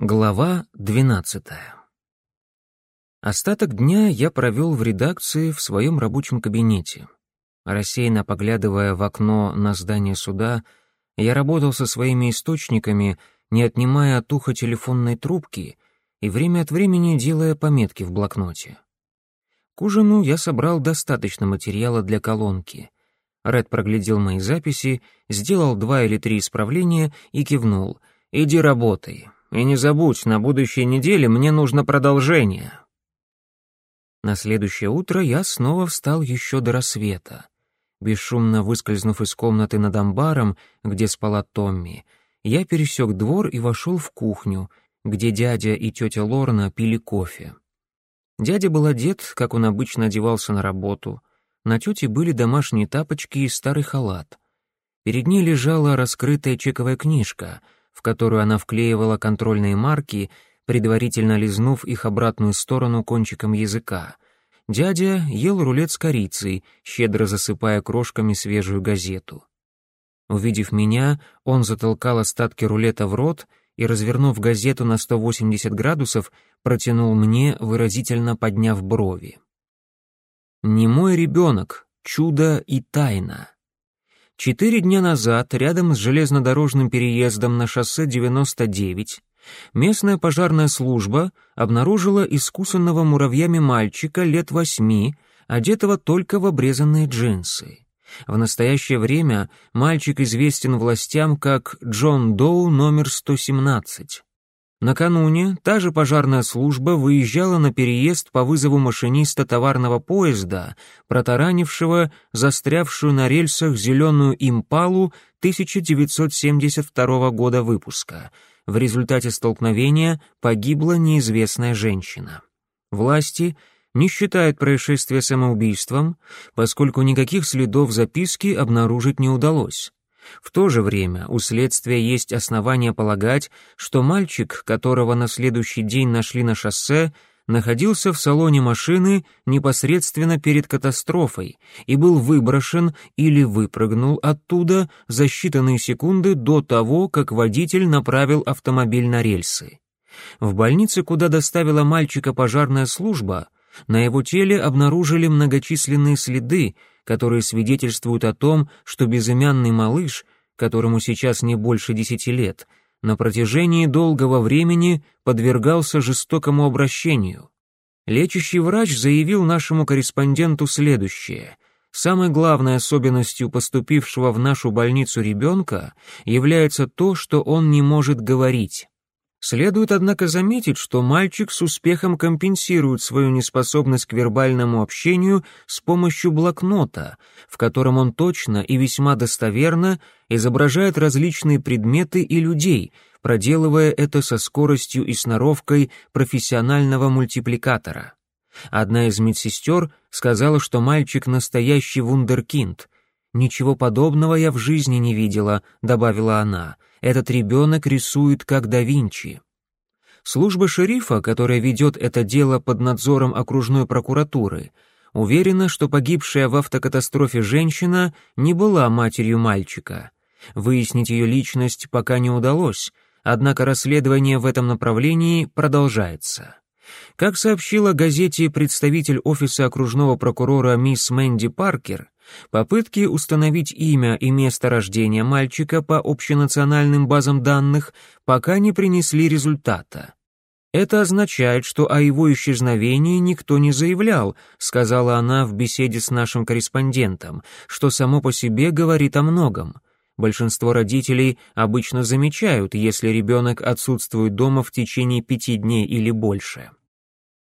Глава 12. Остаток дня я провел в редакции в своем рабочем кабинете. Рассеянно поглядывая в окно на здание суда, я работал со своими источниками, не отнимая от уха телефонной трубки и время от времени делая пометки в блокноте. К ужину я собрал достаточно материала для колонки. Ред проглядел мои записи, сделал два или три исправления и кивнул. «Иди работай, и не забудь, на будущей неделе мне нужно продолжение». На следующее утро я снова встал еще до рассвета. Бесшумно выскользнув из комнаты над амбаром, где спала Томми, я пересек двор и вошел в кухню, где дядя и тетя Лорна пили кофе. Дядя был одет, как он обычно одевался на работу. На тете были домашние тапочки и старый халат. Перед ней лежала раскрытая чековая книжка — в которую она вклеивала контрольные марки, предварительно лизнув их обратную сторону кончиком языка. Дядя ел рулет с корицей, щедро засыпая крошками свежую газету. Увидев меня, он затолкал остатки рулета в рот и, развернув газету на 180 градусов, протянул мне, выразительно подняв брови. «Не мой ребенок, чудо и тайна». Четыре дня назад, рядом с железнодорожным переездом на шоссе 99, местная пожарная служба обнаружила искусанного муравьями мальчика лет восьми, одетого только в обрезанные джинсы. В настоящее время мальчик известен властям как Джон Доу номер 117. Накануне та же пожарная служба выезжала на переезд по вызову машиниста товарного поезда, протаранившего застрявшую на рельсах зеленую импалу 1972 года выпуска. В результате столкновения погибла неизвестная женщина. Власти не считают происшествие самоубийством, поскольку никаких следов записки обнаружить не удалось. В то же время у следствия есть основания полагать, что мальчик, которого на следующий день нашли на шоссе, находился в салоне машины непосредственно перед катастрофой и был выброшен или выпрыгнул оттуда за считанные секунды до того, как водитель направил автомобиль на рельсы. В больнице, куда доставила мальчика пожарная служба, на его теле обнаружили многочисленные следы, которые свидетельствуют о том, что безымянный малыш, которому сейчас не больше десяти лет, на протяжении долгого времени подвергался жестокому обращению. Лечащий врач заявил нашему корреспонденту следующее. Самой главной особенностью поступившего в нашу больницу ребенка является то, что он не может говорить. Следует, однако, заметить, что мальчик с успехом компенсирует свою неспособность к вербальному общению с помощью блокнота, в котором он точно и весьма достоверно изображает различные предметы и людей, проделывая это со скоростью и сноровкой профессионального мультипликатора. Одна из медсестер сказала, что мальчик настоящий вундеркинд. «Ничего подобного я в жизни не видела», — добавила она, — этот ребенок рисует как да Винчи. Служба шерифа, которая ведет это дело под надзором окружной прокуратуры, уверена, что погибшая в автокатастрофе женщина не была матерью мальчика. Выяснить ее личность пока не удалось, однако расследование в этом направлении продолжается. Как сообщила газете представитель офиса окружного прокурора мисс Мэнди Паркер, Попытки установить имя и место рождения мальчика по общенациональным базам данных пока не принесли результата. «Это означает, что о его исчезновении никто не заявлял», сказала она в беседе с нашим корреспондентом, что само по себе говорит о многом. Большинство родителей обычно замечают, если ребенок отсутствует дома в течение пяти дней или больше.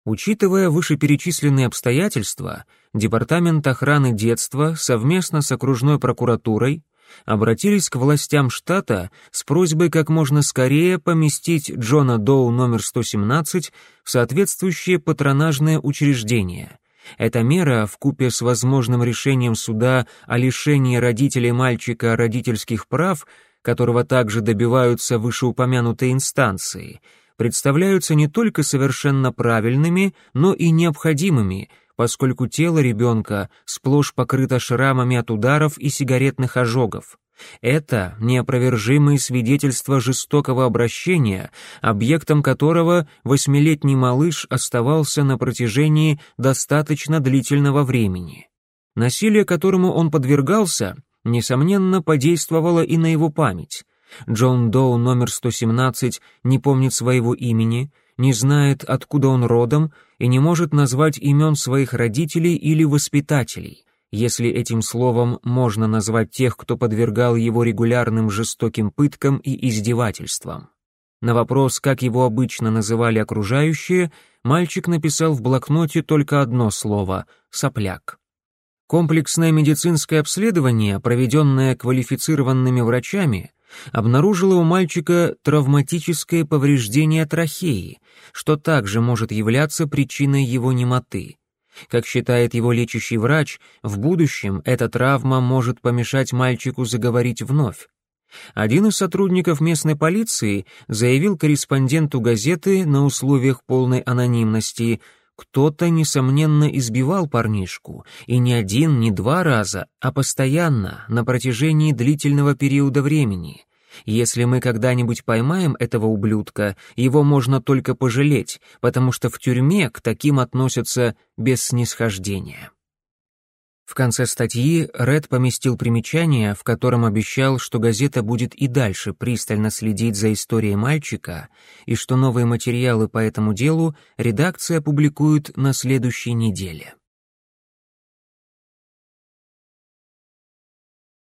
Учитывая вышеперечисленные обстоятельства, Департамент охраны детства совместно с окружной прокуратурой обратились к властям штата с просьбой как можно скорее поместить Джона Доу номер 117 в соответствующее патронажное учреждение. Эта мера, вкупе с возможным решением суда о лишении родителей мальчика родительских прав, которого также добиваются вышеупомянутые инстанции, представляются не только совершенно правильными, но и необходимыми, поскольку тело ребенка сплошь покрыто шрамами от ударов и сигаретных ожогов. Это неопровержимые свидетельства жестокого обращения, объектом которого восьмилетний малыш оставался на протяжении достаточно длительного времени. Насилие, которому он подвергался, несомненно, подействовало и на его память. Джон Доу номер 117 не помнит своего имени, не знает, откуда он родом, и не может назвать имен своих родителей или воспитателей, если этим словом можно назвать тех, кто подвергал его регулярным жестоким пыткам и издевательствам. На вопрос, как его обычно называли окружающие, мальчик написал в блокноте только одно слово — «сопляк». Комплексное медицинское обследование, проведенное квалифицированными врачами, обнаружило у мальчика травматическое повреждение трахеи, что также может являться причиной его немоты. Как считает его лечащий врач, в будущем эта травма может помешать мальчику заговорить вновь. Один из сотрудников местной полиции заявил корреспонденту газеты на условиях полной анонимности – кто-то, несомненно, избивал парнишку, и не один, не два раза, а постоянно, на протяжении длительного периода времени. Если мы когда-нибудь поймаем этого ублюдка, его можно только пожалеть, потому что в тюрьме к таким относятся без снисхождения. В конце статьи Ред поместил примечание, в котором обещал, что газета будет и дальше пристально следить за историей мальчика и что новые материалы по этому делу редакция публикует на следующей неделе.